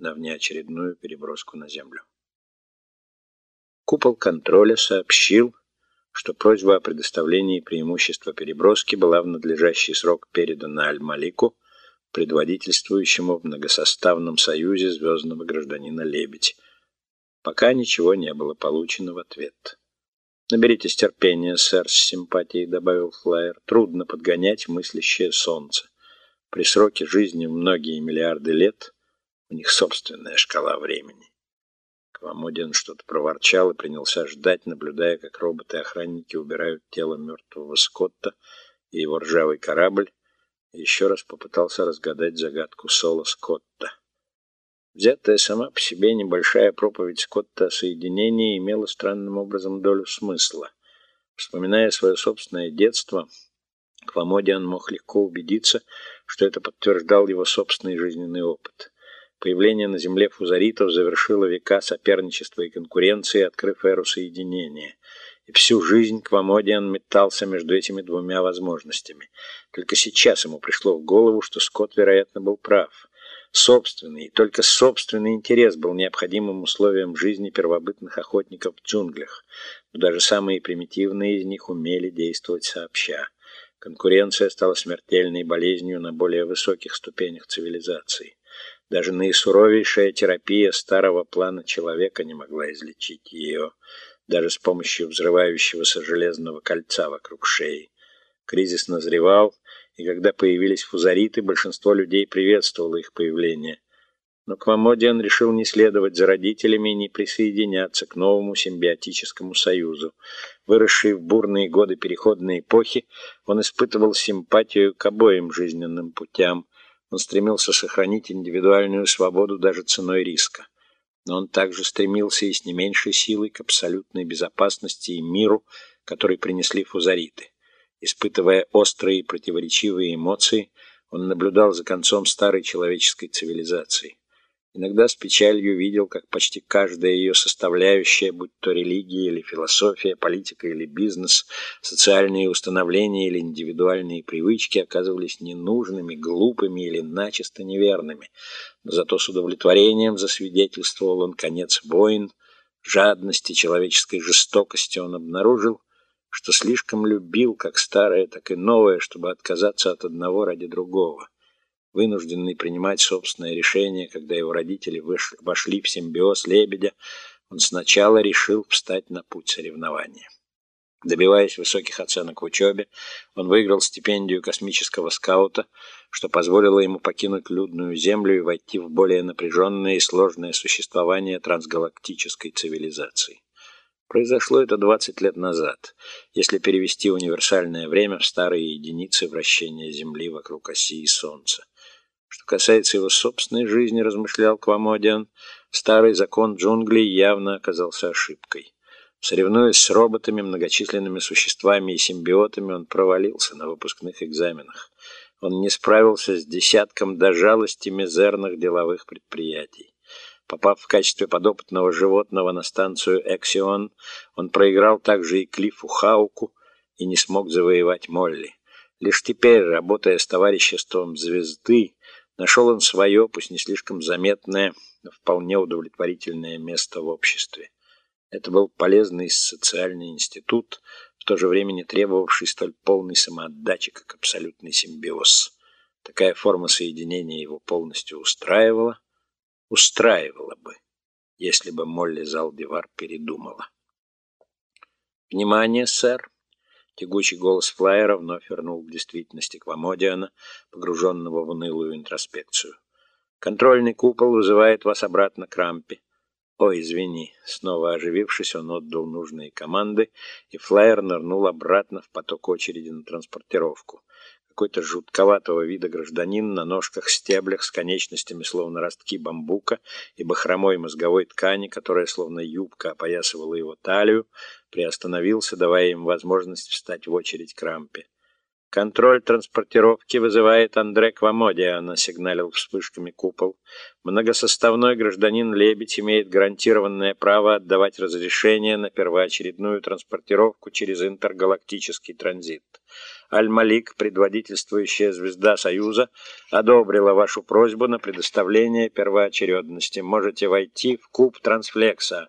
на внеочередную переброску на Землю. Купол контроля сообщил, что просьба о предоставлении преимущества переброски была в надлежащий срок передана Аль-Малику, предводительствующему в многосоставном союзе звездного гражданина Лебедь. Пока ничего не было получено в ответ. «Наберитесь терпения, сэр», — с симпатией добавил Флайер. «Трудно подгонять мыслящее солнце. При сроке жизни многие миллиарды лет у них собственная шкала времени». Квамодин что-то проворчал и принялся ждать, наблюдая, как роботы-охранники убирают тело мертвого Скотта и его ржавый корабль, и еще раз попытался разгадать загадку Соло Скотта. Взятая сама по себе небольшая проповедь Скотта о соединении имела странным образом долю смысла. Вспоминая свое собственное детство, Квамодиан мог легко убедиться, что это подтверждал его собственный жизненный опыт. Появление на Земле фузаритов завершило века соперничества и конкуренции, открыв эру соединения. И всю жизнь Квамодиан метался между этими двумя возможностями. Только сейчас ему пришло в голову, что Скотт, вероятно, был прав. Собственный, и только собственный интерес был необходимым условием жизни первобытных охотников в джунглях, но даже самые примитивные из них умели действовать сообща. Конкуренция стала смертельной болезнью на более высоких ступенях цивилизации. Даже наисуровейшая терапия старого плана человека не могла излечить ее, даже с помощью взрывающегося железного кольца вокруг шеи. Кризис назревал, и когда появились фузариты, большинство людей приветствовало их появление. Но Квамодиан решил не следовать за родителями и не присоединяться к новому симбиотическому союзу. Выросший в бурные годы переходной эпохи, он испытывал симпатию к обоим жизненным путям, он стремился сохранить индивидуальную свободу даже ценой риска. Но он также стремился и с не меньшей силой к абсолютной безопасности и миру, который принесли фузариты. Испытывая острые противоречивые эмоции, он наблюдал за концом старой человеческой цивилизации. Иногда с печалью видел, как почти каждая ее составляющая, будь то религия или философия, политика или бизнес, социальные установления или индивидуальные привычки оказывались ненужными, глупыми или начисто неверными. Но зато с удовлетворением засвидетельствовал он конец войн, жадности, человеческой жестокости он обнаружил, что слишком любил как старое, так и новое, чтобы отказаться от одного ради другого вынужденный принимать собственное решение, когда его родители вошли в симбиоз лебедя, он сначала решил встать на путь соревнования. Добиваясь высоких оценок в учебе, он выиграл стипендию космического скаута, что позволило ему покинуть людную Землю и войти в более напряженное и сложное существование трансгалактической цивилизации. Произошло это 20 лет назад, если перевести универсальное время в старые единицы вращения Земли вокруг оси и Солнца. Что касается его собственной жизни, размышлял Квамодиан, старый закон джунглей явно оказался ошибкой. Соревнуясь с роботами, многочисленными существами и симбиотами, он провалился на выпускных экзаменах. Он не справился с десятком до жалости мизерных деловых предприятий. Попав в качестве подопытного животного на станцию Эксион, он проиграл также и Клиффу Хауку и не смог завоевать Молли. Лишь теперь, работая с товариществом звезды, Нашел он свое, пусть не слишком заметное, но вполне удовлетворительное место в обществе. Это был полезный социальный институт, в то же время не требовавший столь полной самоотдачи, как абсолютный симбиоз. Такая форма соединения его полностью устраивала, устраивала бы, если бы Молли Залдивар передумала. «Внимание, сэр!» Тягучий голос флайера вновь вернул к действительности Квамодиана, погруженного в унылую интроспекцию. «Контрольный купол вызывает вас обратно к рампе». «Ой, извини». Снова оживившись, он отдал нужные команды, и флайер нырнул обратно в поток очереди на транспортировку какой-то жутковатого вида гражданин на ножках-стеблях с конечностями, словно ростки бамбука, и бахромой мозговой ткани, которая, словно юбка, опоясывала его талию, приостановился, давая им возможность встать в очередь к рампе. Контроль транспортировки вызывает Андре Квамодия, насигналил вспышками купол. Многосоставной гражданин Лебедь имеет гарантированное право отдавать разрешение на первоочередную транспортировку через интергалактический транзит. Аль-Малик, предводительствующая звезда Союза, одобрила вашу просьбу на предоставление первоочередности. Можете войти в куб трансфлекса.